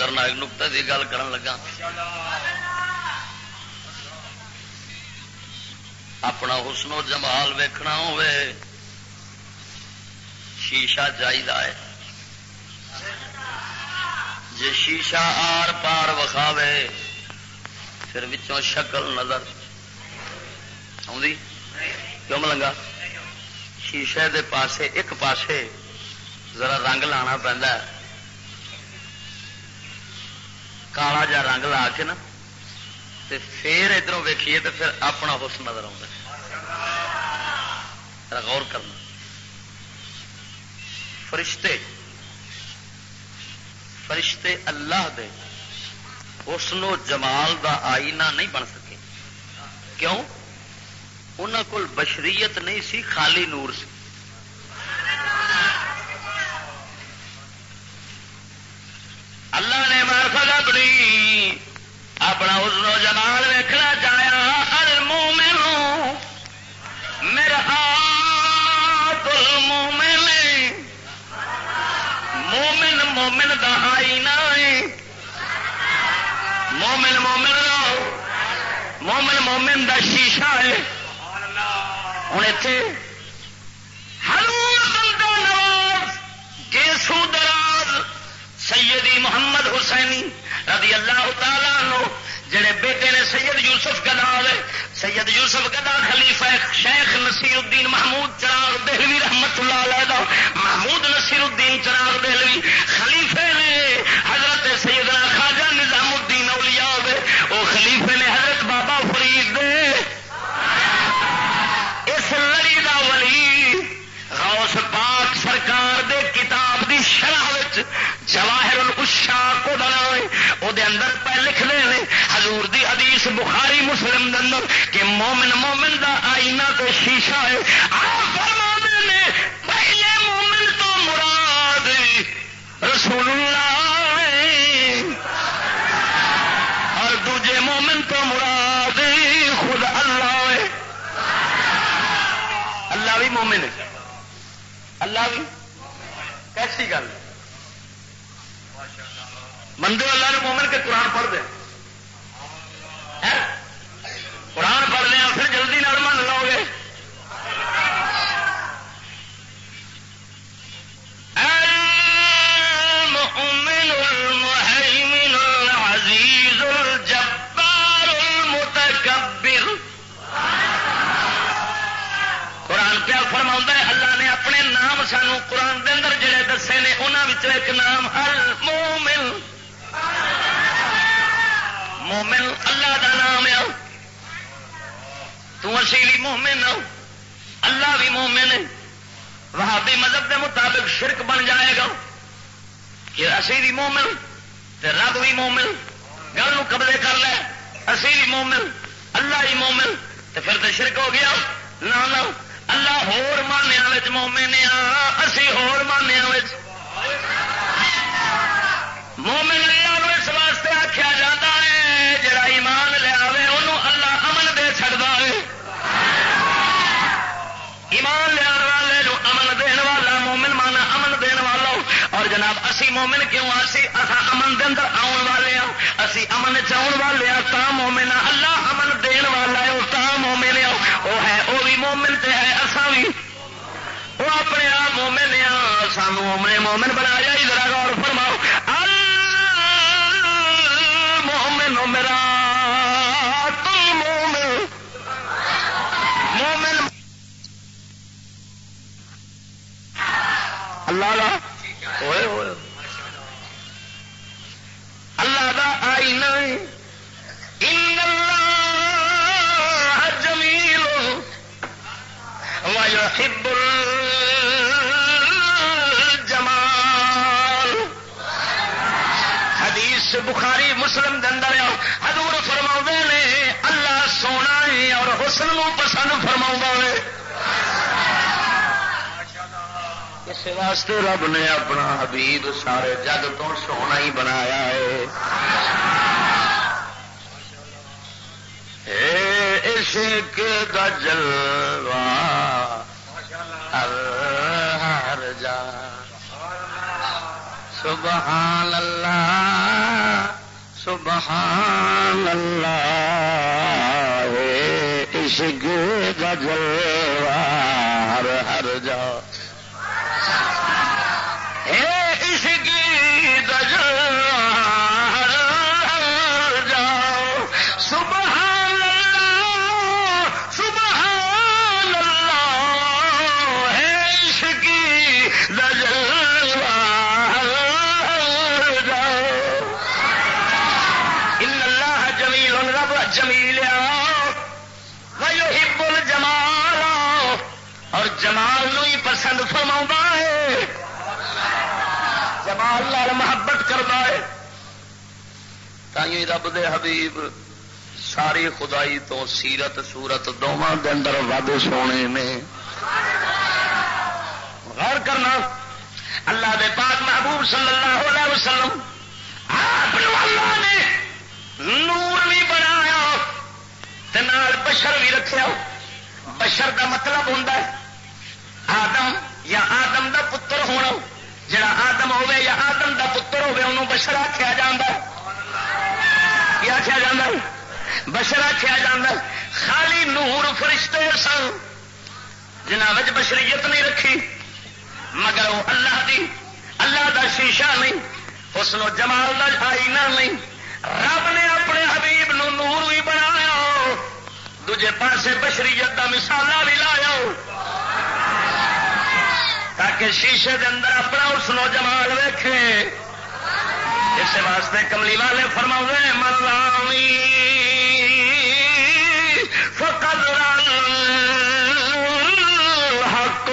کرنا ایک نقطے کی گل کر لگا اپنا حسن و جمال ویکھنا ہوے شیشہ چاہیے جی شیشہ آر پار وکھاوے پھر وچوں شکل نظر کیوں ملنگا شیشے دے پاسے ایک پاسے ذرا رنگ لانا پہنتا ہے کالا جا رنگ لا کے نا پھر ادھر ویکھیے تو پھر اپنا حسن نظر آتا غور کرنا۔ فرشتے فرشتے اللہ دے، حسن و جمال دا آئینہ نہیں بن سکے۔ کیوں؟ انہوں کو بشریت نہیں سی، خالی نور سی اللہ نے مارفت اپنی اپنا حسن و جمال ویکنا چاہیا ہر مومن میرا مومن مومن مومن دا آئینہ مومن مومن مومن مومن دا شیشہ ہے۔ ہوں اتے ہر بندہ نواز، گیسو دراز، سیدی محمد حسینی رضی اللہ تعالیٰ نو جڑے بیٹے نے سید یوسف گدا سید یوسف گدا خلیفہ شیخ نصیر الدین محمود چراغ دہلوی رحمت اللہ علیہ محمود نصیر الدین چراغ دہلوی خلیفے نے۔ حضرت سیدنا خواجہ نظام الدین اولیاء دے۔ او خلیفے نے حضرت بابا فرید دے۔ اس لڑی دا ولی غوث پاک سرکار دے کتاب دی شرح جواہر الشا کو بنا وہ اندر پہ لکھ حدیث بخاری مسلم اندر کہ مومن مومن دا آئینہ تو شیشہ ہے۔ نے، پہلے مومن تو مراد رسول اللہ اور دوجے مومن تو مراد خود اللہ ہے۔ اللہ بھی مومن ہے۔ اللہ بھی؟ کیسی گل؟ مندر اللہ نے مومن کے قرآن پڑھ دیں قرآن پڑھ لیا، پھر جلدی نہ من لو گے. قرآن پیا فرما ہے؟ اللہ نے اپنے نام سانو قرآن دے اندر جڑے دسے نے انہوں ایک نام المومن مومن اللہ دا نام ہے۔ تسی مومن اللہ بھی مومن ہے۔ وہابی مذہب کے مطابق شرک بن جائے گا۔ کہ اسی بھی مومن تے رب بھی مومن۔ گل قبضے کر لے۔ اسی بھی مومن، اللہ ہی مومن۔ تو پھر تو شرک ہو گیا۔ نہ اللہ ہور مانیا مومن ہاں۔ اسی ہور مانیا مومن اللہ اس واسطے آخیا جاتا جڑا ایمان لیا انہوں اللہ امن دے چڑتا ہے۔ ایمان لیا والے امن دین والا، مومن مانا امن دین والا اور جناب، اسی مومن کیوں اسی اصا امن دے اندر آن والے ہاں۔ اسی امن چاؤن والے ہاں تا مومن ہاں۔ اللہ امن دین والا ہے تا مومن ہاں۔ ہے وہ ہے وہ بھی مومن تے ہے اصا بھی وہ اپنے آپ مومن ہاں سانو امنے مومن بنایا ہی ذرا غور فرماؤ۔ مومن میرا مومن مومن۔ اللہ ہوئے ہوئے اللہ دا آئینہ ان اللہ جمیل ويحب الجمال پسند فرما اس واسطے رب نے اپنا حبیب سارے جگ تو سونا ہی بنایا ہے۔ عشق دا جلوہ ہر جا۔ سبحان اللہ سبحان اللہ۔ عشق کا جلوہ ہر ہر جا۔ اے عشق کرتا ہے۔ تھی رب دے حبیب، ساری خدائی تو سیرت سورت دونوں دے اندر ود سونے نے۔ غور کرنا، اللہ دے پاک محبوب صلی اللہ علیہ وسلم آپ اللہ نے نور بھی بنایا تے نال بشر بھی رکھا بشر دا مطلب ہوں آدم ہوے یا آدم دا پتر ہوے، انہوں بشر آخیا جا آخیا جا بشر آخیا جا خالی نور فرشتے سن جنہ بشریت نہیں رکھی، مگر وہ اللہ دی، اللہ دا شیشہ نہیں اس جمال دا آئینہ نہیں۔ رب نے اپنے حبیب نو نور بھی بنایا دجے پاسے بشریت دا مثالہ بھی لایا۔ تاکہ شیشے دے اندر اپنا اس نو جمال ویکھے۔ اس واسطے کملی والے فرما من رامی فقد حق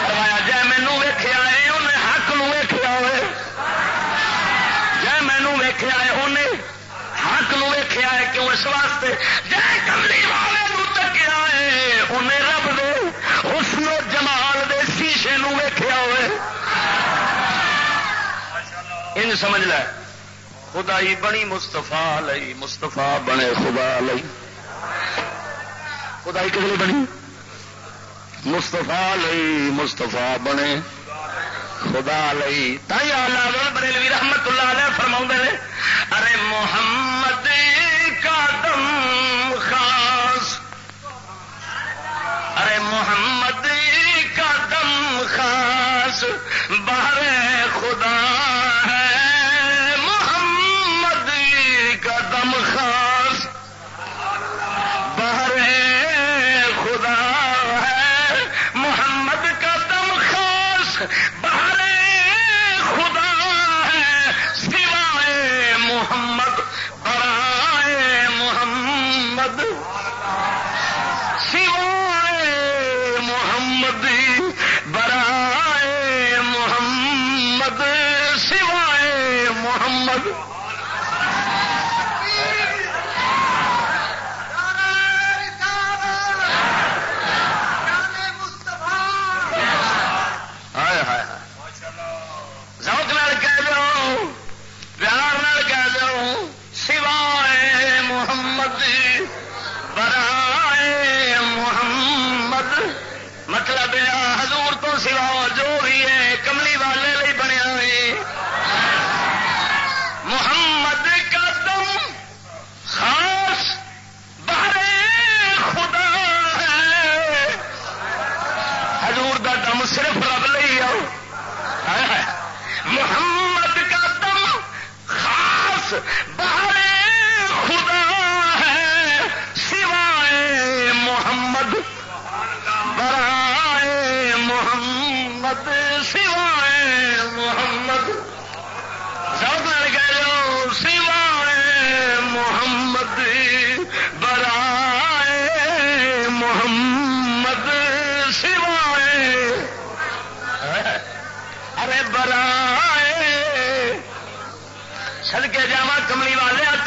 فرمایا، جے مینو ویخیا ہے انہیں حق نو ویخیا ہوئے۔ جے مینو ویخیا ہے انہیں حق نو ویخیا ہے۔ کیوں؟ اس واسطے جے کملی والے نو تکیا ہے انہیں رب دے حسن و جمال دے شیشے نو ویخیا ہوئے ان سمجھ لے۔ خدائی بنی مستفا لئی مستفا بنے خدا لئی خدائی کتنی بنی؟ مستفا لئی مستفا بنے خدا لئی تائی اللہ بریلوی رحمت اللہ علیہ فرما نے، ارے محمد کا دم خاص۔ ارے محمد کا دم خاص باہر خدا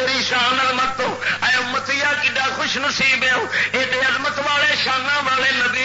تیری شان مت اے امتیا کڈا خوش نصیب ہے یہ عظمت والے شانہ والے نبی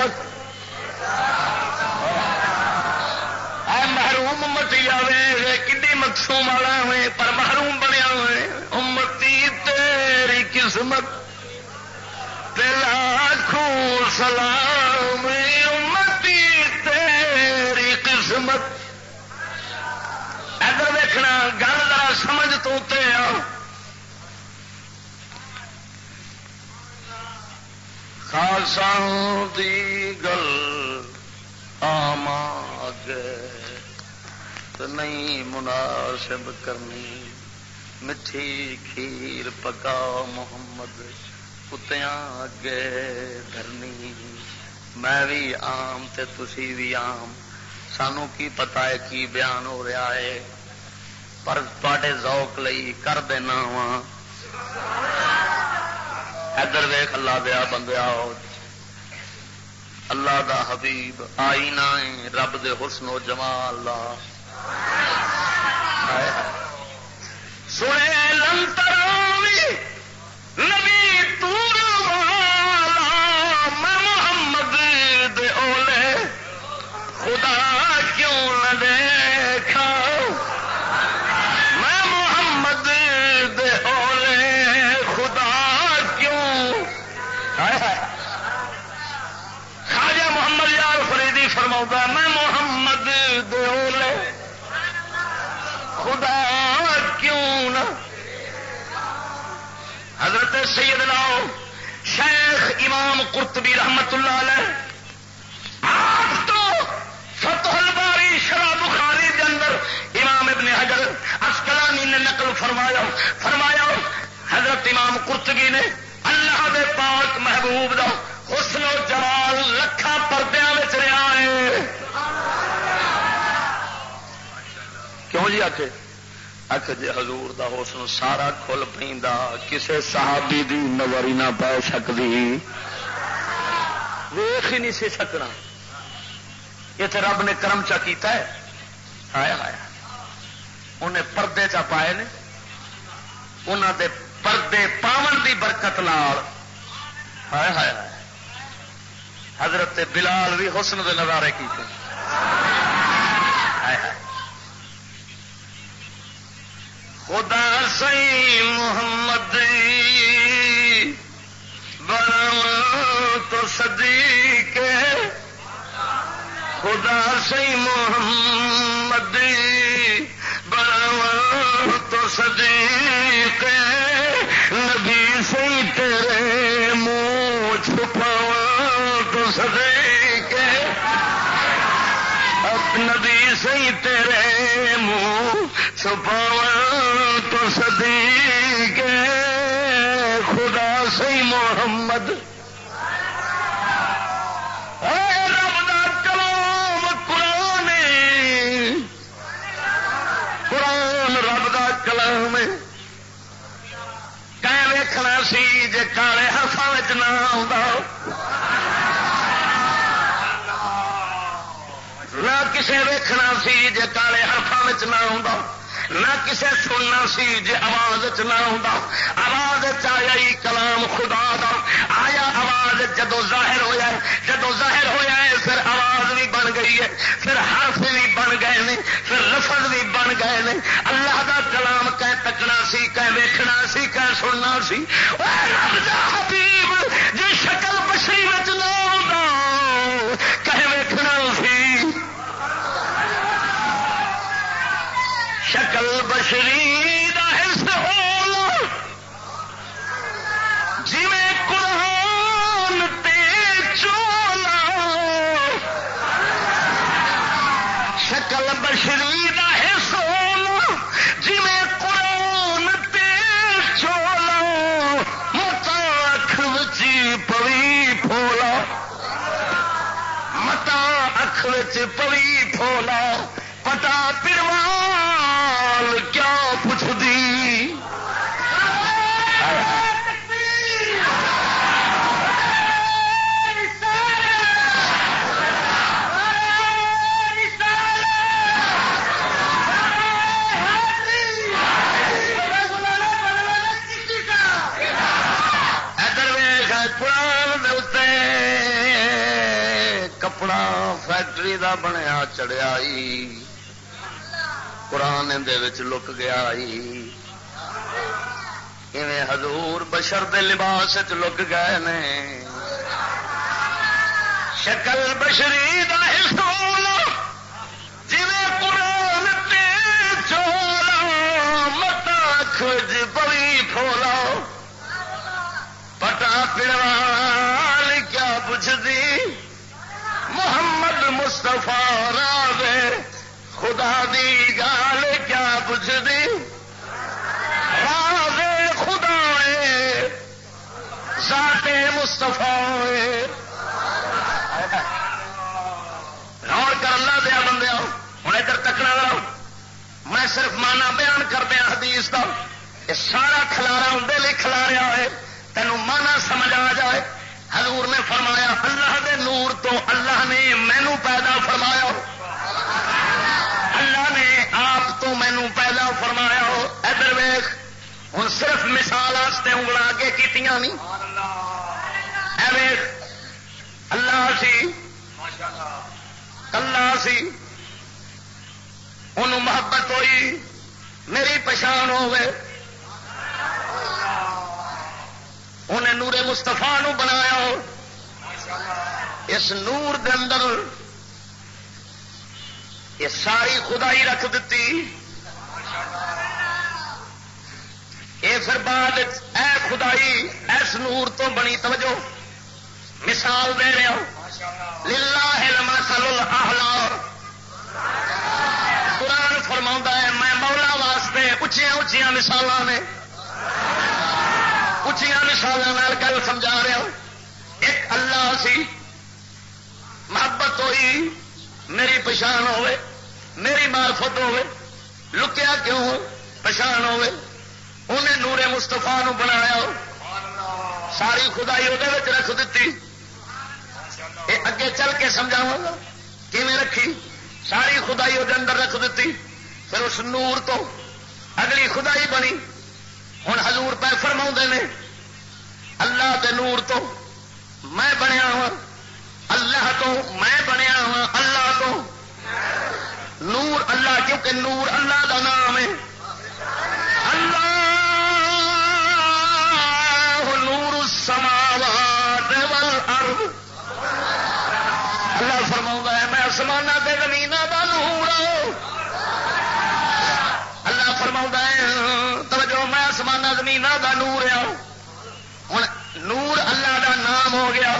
تیری قسمت اے محروم امتی آوے کڈی مقصوم والا ہوئے، پر محروم بنیا ہوئے. امتی تیری قسمت لاکھوں سلام امتی تیری قسمت. ادھر دیکھنا گل ذرا سمجھ تو تے آ دی گل آماگ تو نہیں مناسب کرنی مٹھی کھیر پکا محمد کتیاں اگے دھرنی میں بھی آم تے تسی بھی آم سانو کی پتا ہے کی بیان ہو رہا ہے پر تے ذوق لئی کر دینا وا ادھر ویخ اللہ دیا بندیا اللہ دا حبیب آئی نہ رب دے حسن و جمال اللہ سنے لنتا حضرت سیدنا شیخ امام قرطبی رحمت اللہ علیہ، آپ تو فتح الباری شراب بخاری کے اندر امام ابن حجر اسکلانی نے نقل فرمایا فرمایا، حضرت امام قرطبی نے اللہ دے پاک محبوب دا حسن و جمال لکھا پردیا رہا ہے۔ کیوں جی آ اک جی حضور دا حسن سارا کھل پہ کسے صحابی دی نظر نہ پی سکتی ویخ ہی نہیں سی سکنا۔ یہ رب نے کرم چا کیتا ہے۔ آیا آیا انہیں پردے چا پائے نے۔ انہوں دے پردے پاون دی برکت لال ہائے ہائے۔ حضرت بلال بھی حسن دے نظارے کیتے۔ ہائے ہائے۔ خدا سی محمد بر تو صدیق خدا سی محمد بر تو صدیق نبی سی تیرے منہ چھپاو تو صدیق نبی سی تیرے منہ چھپاو تو صدیق خدا سی محمد۔ اے رب دا کلام قرآن قرآن رب دا کلام کہ ویکھنا سی جے کالے حرف نہ نہ کسے ویکھنا سی جے کالے ہرفا نہ آ نہ کسے سننا سی جی آواز چ نہ آواز چیا کلام خدا دا۔ آیا آواز جدو ظاہر ہوا جدو ظاہر ہوا ہے، پھر آواز بھی بن گئی ہے۔ پھر حرف بھی بن گئے نے، پھر لفظ بھی بن گئے نے۔ اللہ دا کلام کہ تکنا سی کہ ویکھنا سی کہ سننا سی۔ حبیب جی شکل بشری نہ کہ شکل بشری حص ہو جی قرآن تے چولا۔ شکل بشری دا حص ہو جی قرآن تے چولا۔ متا اکھ بچی پوی پھولا۔ متا اکھ بچ پوی پھولا۔ پتا پروال بنیا چڑیا قرآن لک گیا حضور بشر دے لباس لک گئے نے شکل بشری دا حصول جی قرآن تے چولا متا کھج پوی پھولا پٹا پڑوال کیا پوچھتی محمد مستفا راوے، خدا دی گال کیا پوچھ دی راز خدا ذات مستفا روڑ کر اللہ دیا بندے ہوں ادھر تکنا لو میں صرف مانا بیان کر دیا حدیث کا یہ سارا کھلارا اندر لی کھلاریا ہے، تینوں مانا سمجھ آ جائے۔ حضور نے فرمایا، اللہ دے نور تو اللہ نے مینو پیدا فرمایا۔ اللہ نے آپ تو مینو پیدا فرمایا۔ ہو ویخ ہوں صرف مثال انگلا اگے کی نہیں۔ اللہ سی کلا سی ان محبت ہوئی، میری پچھان ہوئے انہیں نورے مستفا بنایا ہو، اس نور دے اندر یہ ساری خدائی رکھ دیتی یہ پھر بعد اے خدائی ایس نور تو بنی، توجہ، مثال دے رہا قرآن فرما ہے، میں مولا واسطے اچیا اچیا مثال نے اچیا مثالوں گل سمجھا رہا ایک اللہ سی محبت ہوئی، میری پچھان ہوے میری مارفت ہوے لکیا کیوں پچھان ہوے انہیں نورے مستفا بنایا ساری خدائی وہ رکھ دیتی یہ اگے چل کے سمجھاوا گا۔ کیون رکھی؟ ساری خدائی وہ اندر رکھ دیتی پھر اس نور تو اگلی خدائی بنی۔ ہوں ہزور پہ فرما نے، اللہ کے نور تو میں بنیا ہوں اللہ تو میں بنیا ہوں اللہ تو نور اللہ، کیونکہ نور اللہ کا نام ہے۔ اللہ نور سماوات والارض۔ اللہ فرما ہے، میں آسمان کے زمین کا نور ہاں۔ اللہ فرما توجہ، میں آسمان زمین کا نور ہوں نور اللہ کا نام ہو گیا۔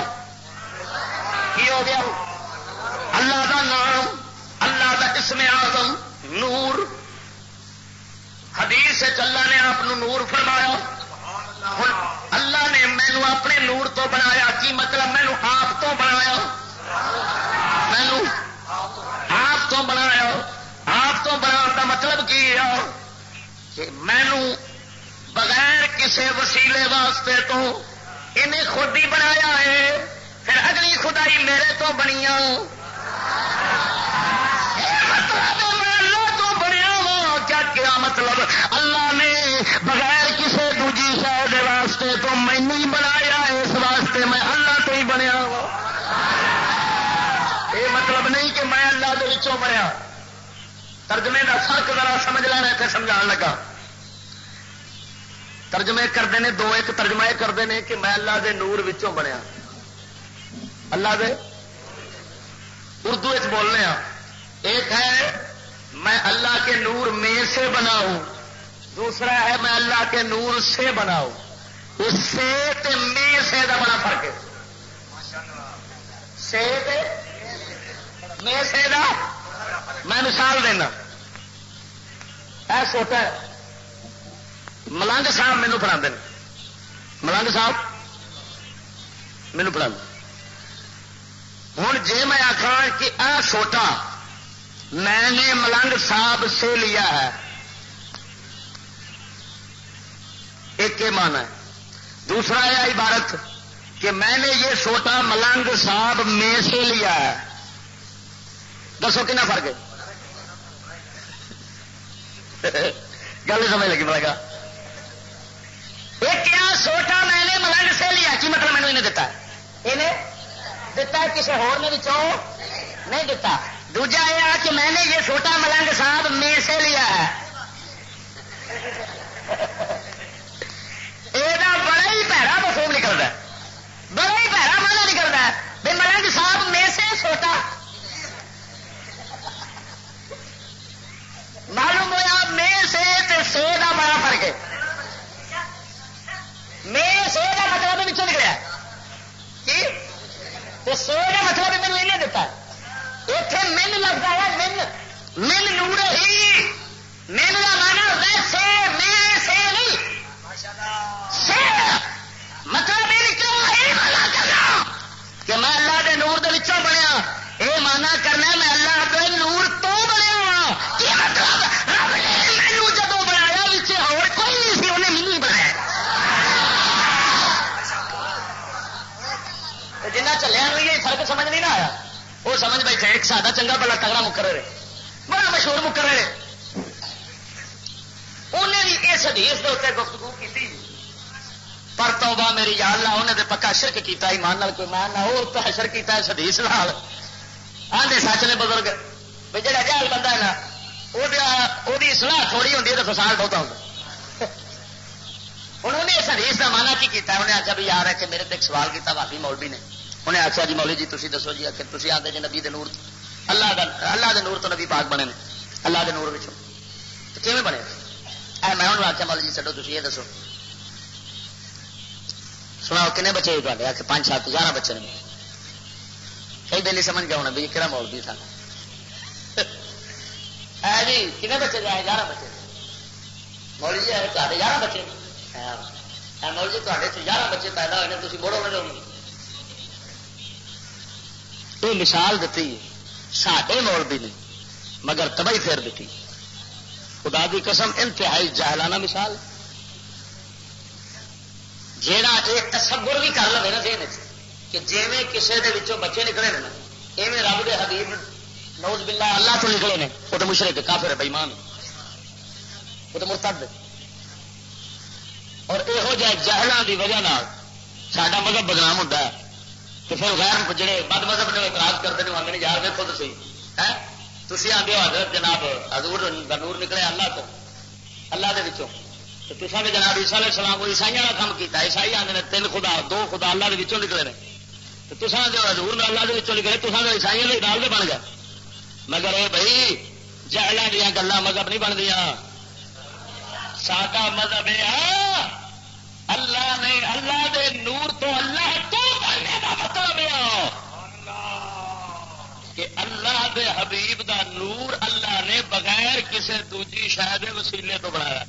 کی ہو گیا؟ اللہ دا نام، اللہ دا اسم آزم نور۔ حدیث اللہ نے آپ نور فرمایا۔ ہوں اللہ نے مینو اپنے نور تو بنایا، کی مطلب مینو آپ تو بنایا؟ مینو آپ تو بنایا۔ بنا کا مطلب کی ہے؟ کہ مینو بغیر کسی وسیلے واسطے تو انہیں خود ہی بنایا ہے، پھر اگلی خدائی میرے تو بنیا مطلب اللہ تو بنیا کیا کیا مطلب اللہ نے بغیر کسی دوجی شہر واسطے تو مینو ہی بنایا اس واسطے میں اللہ تو ہی بنیا وا یہ مطلب نہیں کہ میں اللہ کے بنیا۔ ترجمے کا فرق ذرا سمجھ لینا پھر سمجھا لگا۔ ترجمے کرتے ہیں، دو ایک ترجمہ یہ کرتے ہیں کہ میں اللہ کے نور وچوں بنیا۔ اللہ دے اردو بولنے ہاں۔ ایک ہے، میں اللہ کے نور میں سے بنا ہوں۔ دوسرا ہے، میں اللہ کے نور سے بنا ہوں۔ اس سے میں سے کا بڑا فرق ہے۔ سے میں سے دا، میں مثال دینا۔ اے سوٹا ہے ملنگ صاحب مینو پڑھا ملنگ صاحب مینو پڑھا ہوں جی میں آخا کہ آ چھوٹا میں نے ملنگ صاحب سے لیا ہے ایک مانا ہے دوسرا ہے عبارت کہ میں نے یہ چھوٹا ملنگ صاحب میں سے لیا ہے دسو کنا فرق ہے گل سمجھ لگی پڑے گا ایک کیا چھوٹا میں نے ملنگ سے لیا کی مطلب میں نے دتا انہیں دتا ہے کسی ہور نے بچوں نہیں دتا دوجا یہ کہ میں نے یہ چھوٹا ملنگ صاحب میں سے لیا ہے۔ یہ بڑا ہی پیڑا مفہوم نکلتا ہے۔ بڑا ہی پیڑا مانا نکلتا ہے۔ ملنگ صاحب میں سے چھوٹا معلوم ہوا میں سے کا بڑا فرق ہے میں سے کا مطلب نکلیا کی؟ سو کا مطلب مینو یہ دتا۔ اتنے من لگتا ہے، من من نور ہی۔ من کا مانا ویسے میں سے نہیں۔ سے مطلب یہ نکلا کہ میں اللہ کے نور دوں جنہ چلیا یہ فرق سمجھ نہیں نہ آیا۔ وہ سمجھ بیٹھے، ایک سادہ چنگا بلا تگڑا مکر رہے بڑا مشہور مکر رہے انہیں بھی اس حدیث کے اتنے گفتگو کی پر توبہ میری یاد لا انہیں تو پکا شرک کیتا، ایمان نال کوئی مان نہ وہ حشر کیتا اس حدیث نال۔ آدھے سچ نے بزرگ بھی جہاں جہل بندہ ہے نا، وہ سلاح تھوڑی ہوتی ہے تو فساد بہت ہوتا ہوں انہیں اس حدیث کا مانا کی کیتا انہیں آخیا بھی یار ہے کہ میرے تک سوال کیا واقعی مولوی نے۔ انہیں آخیا جی مولی جی تھی دسو جی آخر تھی آتے جی نبی نور اللہ دا اللہ دے نور تو نبی پاک بنے اللہ دے نور کیون بنے؟ اے میں انہوں آخیا مولی جی چلو تھی یہ دسو۔ سنا کنے بچے تے آخر پانچ سات گیارہ بچے نے۔ کئی دن سمجھ گیا ہونا بھی کہڑا مولوی تھا۔ جی کنے بچے جائے گیارہ بچے مولی جی تے گیارہ بچے مول جی تے گیارہ بچے پیدا ہوئے تھی بڑھو بڑھو یہ مثال دیتی ساڈے مولوی نے مگر تباہی پھیر دیتی خدا کی قسم، انتہائی جہلانہ مثال جیڑا ایک تصور بھی کر لے نا دین کہ جی کسی کے بچے نکلے نا، ایویں رب دے حبیب نوز باللہ اللہ تو نکلے نے وہ تو مشرق کافر ہے بےمان وہ تو مرتد۔ اور یہو جہ جہلوں کی وجہ سڈا مذہب بدنام ہوتا ہے۔ تو پھر غیر جڑے بد مذہب نے اعتراض کرتے ہیں آدھے یار دیکھو تو صحیح تھی آدھے ہو حضرت جناب حضور کا نور نکلے اللہ تو، اللہ دے وچوں۔ تو تصا بھی جناب عیسا علیہ السلام کو عیسائی کا کام کیا عیسائی آدھے تین خدا، دو خدا اللہ کے وچوں نکلے تو تصا جو حضور اللہ کے وچوں نکلے تصا تو عیسائی کے ڈال بن گیا۔ مگر اے بھائی جہلوں دیا گلا مذہب نہیں بن دیا ساڈا مذہب یہ اللہ نے اللہ دے نور تو اللہ تو بننے کا کہ اللہ دے حبیب دا نور اللہ نے بغیر کسی دوجی شاید وسیلے تو بنایا۔